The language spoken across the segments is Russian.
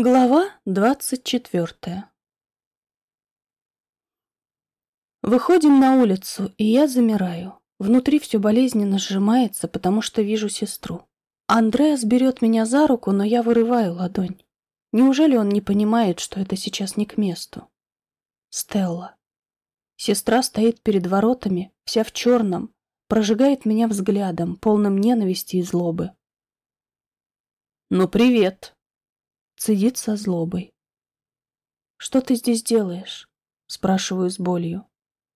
Глава двадцать четвертая Выходим на улицу, и я замираю. Внутри все болезненно сжимается, потому что вижу сестру. Андреас берет меня за руку, но я вырываю ладонь. Неужели он не понимает, что это сейчас не к месту? Стелла. Сестра стоит перед воротами, вся в черном, прожигает меня взглядом, полным ненависти и злобы. «Ну, привет!» Цедит со злобой. «Что ты здесь делаешь?» Спрашиваю с болью.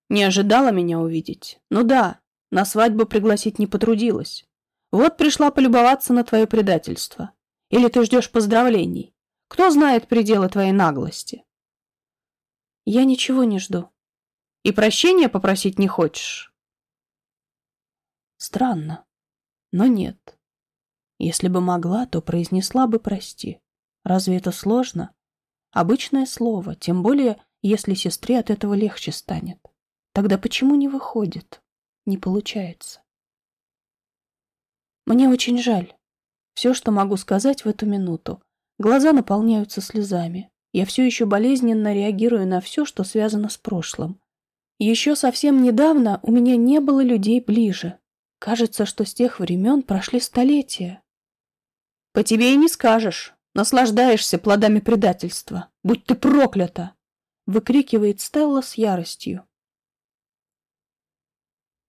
«Не ожидала меня увидеть? Ну да, на свадьбу пригласить не потрудилась. Вот пришла полюбоваться на твое предательство. Или ты ждешь поздравлений? Кто знает пределы твоей наглости?» «Я ничего не жду». «И прощения попросить не хочешь?» Странно, но нет. Если бы могла, то произнесла бы «прости». Разве это сложно? Обычное слово, тем более, если сестре от этого легче станет. Тогда почему не выходит? Не получается. Мне очень жаль. Все, что могу сказать в эту минуту. Глаза наполняются слезами. Я все еще болезненно реагирую на все, что связано с прошлым. Еще совсем недавно у меня не было людей ближе. Кажется, что с тех времен прошли столетия. По тебе и не скажешь. Наслаждаешься плодами предательства. Будь ты проклята!» Выкрикивает Стелла с яростью.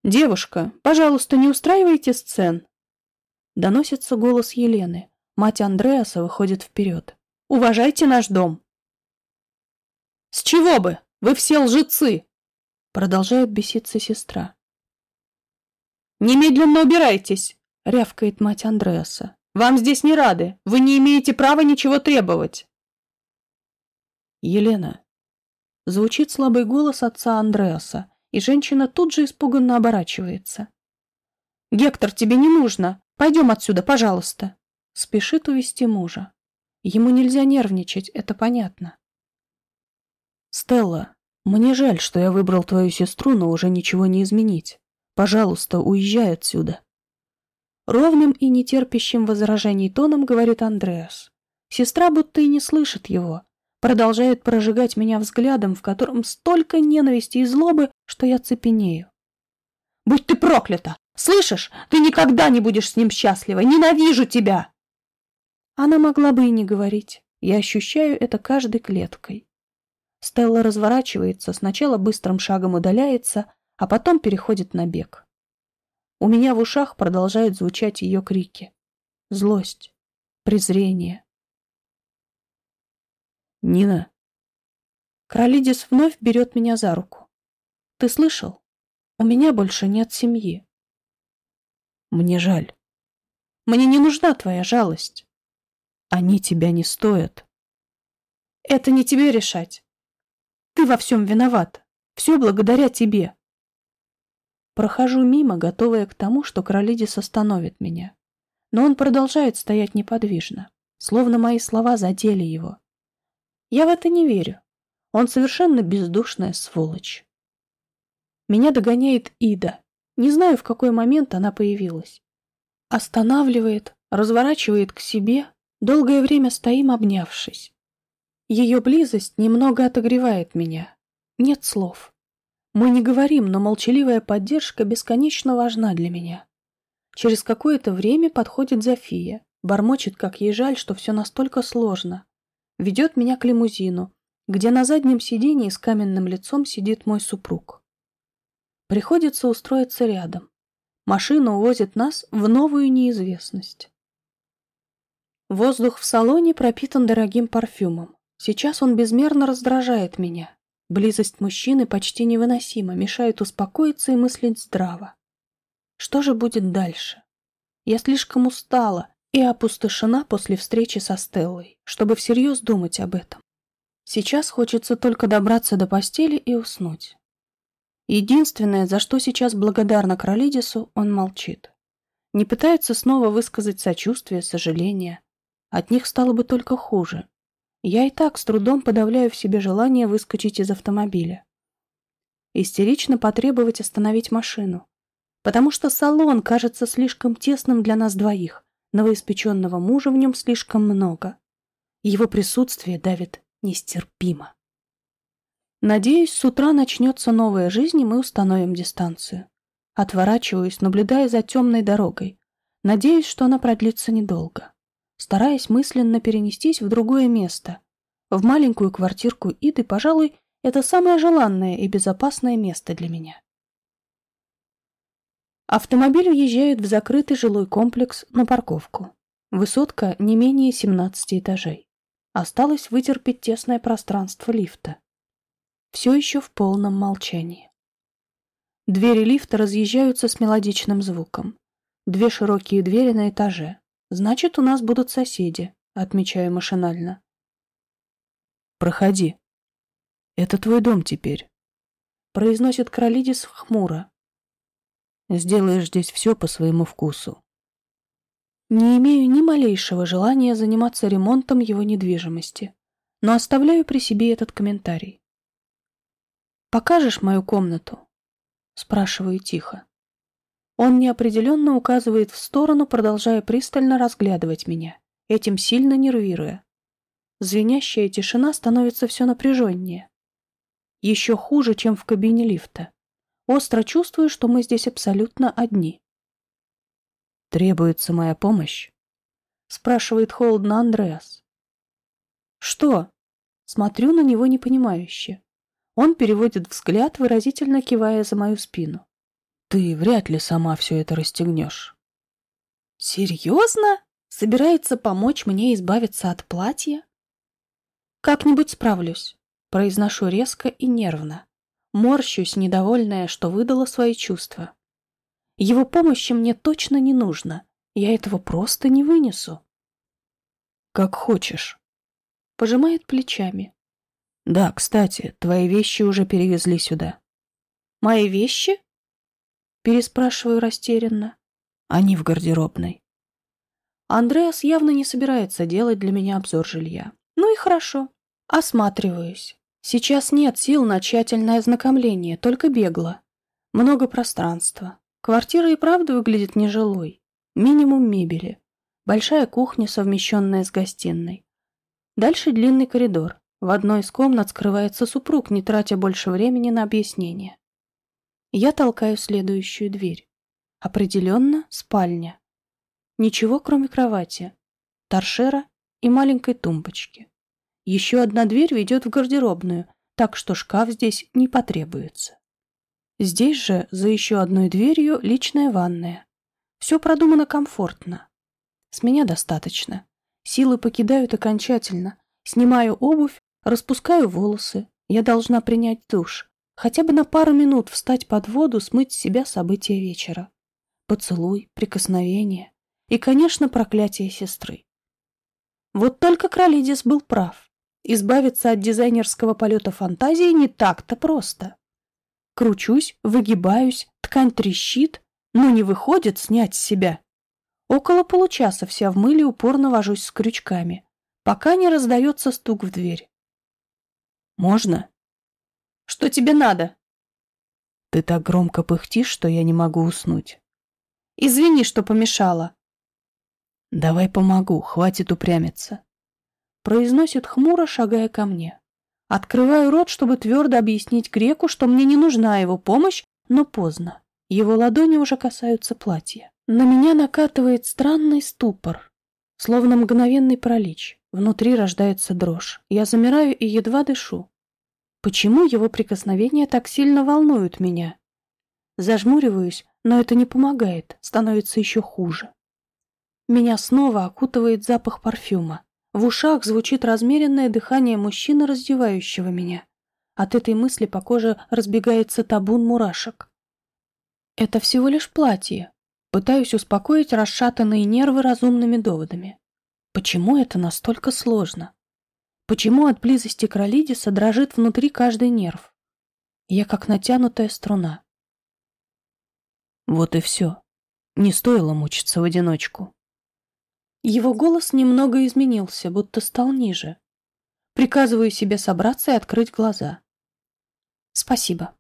«Девушка, пожалуйста, не устраивайте сцен!» Доносится голос Елены. Мать Андреаса выходит вперед. «Уважайте наш дом!» «С чего бы? Вы все лжецы!» Продолжает беситься сестра. «Немедленно убирайтесь!» — рявкает мать Андреаса. Вам здесь не рады. Вы не имеете права ничего требовать. Елена. Звучит слабый голос отца Андреаса, и женщина тут же испуганно оборачивается. Гектор, тебе не нужно. Пойдем отсюда, пожалуйста. Спешит увести мужа. Ему нельзя нервничать, это понятно. Стелла, мне жаль, что я выбрал твою сестру, но уже ничего не изменить. Пожалуйста, уезжай отсюда. Ровным и нетерпящим возражений тоном говорит Андреас. Сестра будто и не слышит его. Продолжает прожигать меня взглядом, в котором столько ненависти и злобы, что я цепенею. «Будь ты проклята! Слышишь? Ты никогда не будешь с ним счастлива! Ненавижу тебя!» Она могла бы и не говорить. Я ощущаю это каждой клеткой. Стелла разворачивается, сначала быстрым шагом удаляется, а потом переходит на бег. У меня в ушах продолжают звучать ее крики. Злость, презрение. Нина. Кролидис вновь берет меня за руку. Ты слышал? У меня больше нет семьи. Мне жаль. Мне не нужна твоя жалость. Они тебя не стоят. Это не тебе решать. Ты во всем виноват. Все благодаря тебе. Прохожу мимо, готовая к тому, что Кролидис остановит меня. Но он продолжает стоять неподвижно, словно мои слова задели его. Я в это не верю. Он совершенно бездушная сволочь. Меня догоняет Ида. Не знаю, в какой момент она появилась. Останавливает, разворачивает к себе. Долгое время стоим, обнявшись. Ее близость немного отогревает меня. Нет слов. Мы не говорим, но молчаливая поддержка бесконечно важна для меня. Через какое-то время подходит Зофия, бормочет, как ей жаль, что все настолько сложно. Ведет меня к лимузину, где на заднем сидении с каменным лицом сидит мой супруг. Приходится устроиться рядом. Машина увозит нас в новую неизвестность. Воздух в салоне пропитан дорогим парфюмом. Сейчас он безмерно раздражает меня. Близость мужчины почти невыносима, мешает успокоиться и мыслить здраво. Что же будет дальше? Я слишком устала и опустошена после встречи со Стеллой, чтобы всерьез думать об этом. Сейчас хочется только добраться до постели и уснуть. Единственное, за что сейчас благодарна Кролидису, он молчит. Не пытается снова высказать сочувствие, сожаление. От них стало бы только хуже. Я и так с трудом подавляю в себе желание выскочить из автомобиля. Истерично потребовать остановить машину. Потому что салон кажется слишком тесным для нас двоих. Новоиспеченного мужа в нем слишком много. Его присутствие давит нестерпимо. Надеюсь, с утра начнется новая жизнь, и мы установим дистанцию. Отворачиваюсь, наблюдая за темной дорогой. Надеюсь, что она продлится недолго. Стараясь мысленно перенестись в другое место. В маленькую квартирку Иды, пожалуй, это самое желанное и безопасное место для меня. Автомобиль въезжает в закрытый жилой комплекс на парковку. Высотка не менее 17 этажей. Осталось вытерпеть тесное пространство лифта. Все еще в полном молчании. Двери лифта разъезжаются с мелодичным звуком. Две широкие двери на этаже. Значит, у нас будут соседи, отмечаю машинально. Проходи. Это твой дом теперь. Произносит Кролидис хмуро. Сделаешь здесь все по своему вкусу. Не имею ни малейшего желания заниматься ремонтом его недвижимости, но оставляю при себе этот комментарий. «Покажешь мою комнату?» Спрашиваю тихо. Он неопределенно указывает в сторону, продолжая пристально разглядывать меня, этим сильно нервируя. Звенящая тишина становится все напряженнее. Еще хуже, чем в кабине лифта. Остро чувствую, что мы здесь абсолютно одни. «Требуется моя помощь?» — спрашивает холодно Андреас. «Что?» Смотрю на него непонимающе. Он переводит взгляд, выразительно кивая за мою спину. «Ты вряд ли сама все это расстегнешь». «Серьезно? Собирается помочь мне избавиться от платья?» «Как-нибудь справлюсь», — произношу резко и нервно. Морщусь, недовольная, что выдала свои чувства. Его помощи мне точно не нужно. Я этого просто не вынесу. «Как хочешь», — пожимает плечами. Да, кстати, твои вещи уже перевезли сюда. Мои вещи? Переспрашиваю растерянно. Они в гардеробной. Андреас явно не собирается делать для меня обзор жилья. Ну и хорошо. Осматриваюсь. Сейчас нет сил на тщательное ознакомление, только бегло. Много пространства. Квартира и правда выглядит нежилой. Минимум мебели. Большая кухня, совмещенная с гостиной. Дальше длинный коридор. В одной из комнат скрывается супруг, не тратя больше времени на объяснение. Я толкаю следующую дверь. Определенно спальня. Ничего, кроме кровати, торшера и маленькой тумбочки. Еще одна дверь ведет в гардеробную, так что шкаф здесь не потребуется. Здесь же, за еще одной дверью, личная ванная. Все продумано комфортно. С меня достаточно. Силы покидают окончательно. Снимаю обувь Распускаю волосы. Я должна принять душ. Хотя бы на пару минут встать под воду, смыть с себя события вечера. Поцелуй, прикосновение и, конечно, проклятие сестры. Вот только Кролидис был прав. Избавиться от дизайнерского полета фантазии не так-то просто. Кручусь, выгибаюсь, ткань трещит, но не выходит снять с себя. Около получаса вся в мыле упорно вожусь с крючками, пока не раздается стук в дверь. Можно? Что тебе надо? Ты так громко пыхтишь, что я не могу уснуть. Извини, что помешала. Давай помогу, хватит упрямиться. Произносит хмуро, шагая ко мне. Открываю рот, чтобы твердо объяснить греку, что мне не нужна его помощь, но поздно. Его ладони уже касаются платья. На меня накатывает странный ступор, словно мгновенный пролич. Внутри рождается дрожь. Я замираю и едва дышу. Почему его прикосновения так сильно волнуют меня? Зажмуриваюсь, но это не помогает, становится еще хуже. Меня снова окутывает запах парфюма. В ушах звучит размеренное дыхание мужчины, раздевающего меня. От этой мысли по коже разбегается табун мурашек. Это всего лишь платье. Пытаюсь успокоить расшатанные нервы разумными доводами. Почему это настолько сложно? Почему от близости к Ролидиса дрожит внутри каждый нерв? Я как натянутая струна. Вот и все. Не стоило мучиться в одиночку. Его голос немного изменился, будто стал ниже. Приказываю себе собраться и открыть глаза. Спасибо.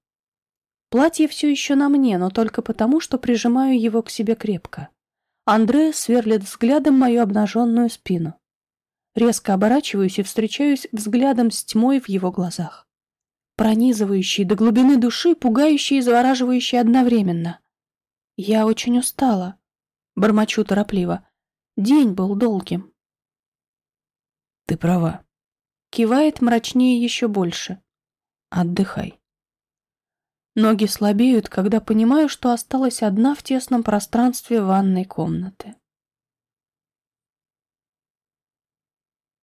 Платье все еще на мне, но только потому, что прижимаю его к себе крепко. Андреа сверлит взглядом мою обнаженную спину. Резко оборачиваюсь и встречаюсь взглядом с тьмой в его глазах. Пронизывающий до глубины души, пугающий и завораживающий одновременно. Я очень устала. Бормочу торопливо. День был долгим. Ты права. Кивает мрачнее еще больше. Отдыхай. Ноги слабеют, когда понимаю, что осталась одна в тесном пространстве ванной комнаты.